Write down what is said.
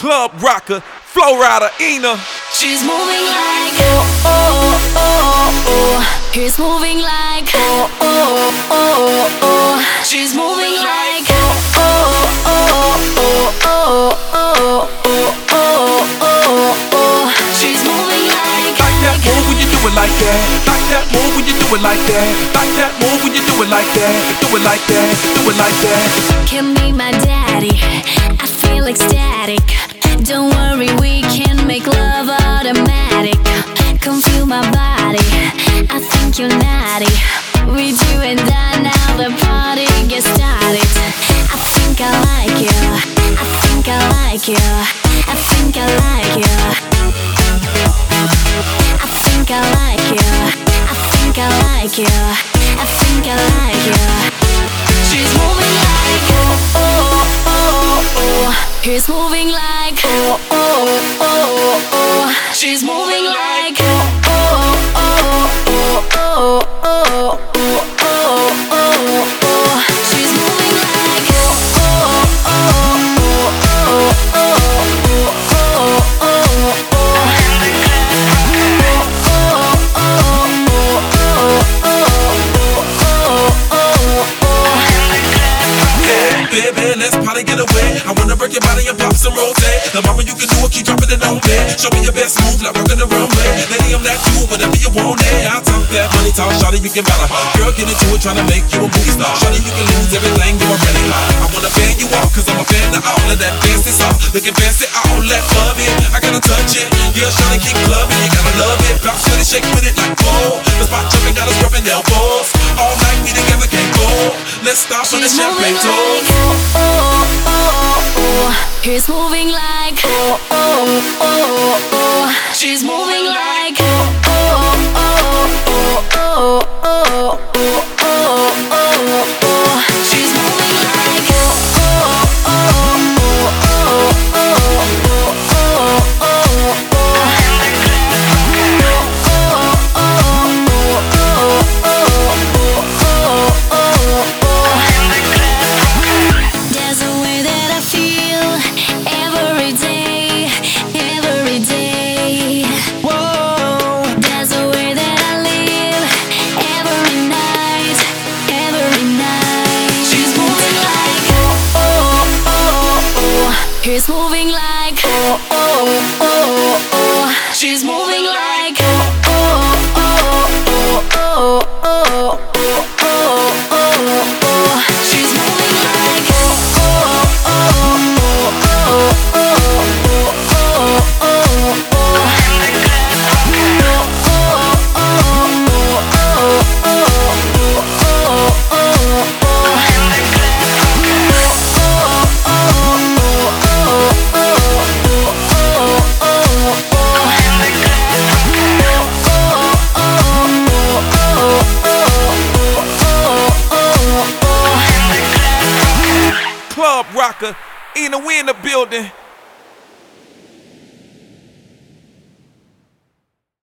Club rocker, Flo Rida, Inna. She's moving like oh oh oh oh. He's moving like oh oh oh oh. She's moving like oh oh oh oh oh oh oh oh oh. She's moving like Like that move when you do it like that. Like that move when you do it like that. Like that move when you do it like that. Do it like that. Do it like that. Can be my daddy. I feel ecstatic. Don't worry, we can make love automatic. Come feel my body. I think you're naughty. We do it that now the party gets started. I think I like you. I think I like you. I think I like you. I think I like you. I think I like you. I think I like you. She's moving He's moving like oh oh oh oh. She's moving like oh oh oh oh oh oh oh oh oh oh. She's moving like oh oh oh oh oh oh oh oh oh. Baby, let's party get away. I wanna work your body and pop some rose. The mama you can do it, keep dropping it on me. Show me your best move, like rockin' the runway. Lady, I'm that cool, whatever you want. it. I'll talk that money talk, shawty, you can battle. Girl, get into it, tryna make you a movie star. Shawty, you can lose everything, you already hot. I wanna fan you off, cause I'm a fan of all of that fancy stuff. Looking fancy, all that love it. I gotta touch it. Yeah, shawty, keep clubbing, you gotta love it. Bounce with it, shake with it like whoa. The spot jumping, got us rubbing elbows. All night, we together can't go. Let's stop on the moving champagne toast. Oh. He's moving like oh, oh oh oh oh. She's moving like oh. He's moving like oh oh oh oh. oh. She's moving rocker, Inna, we in the building.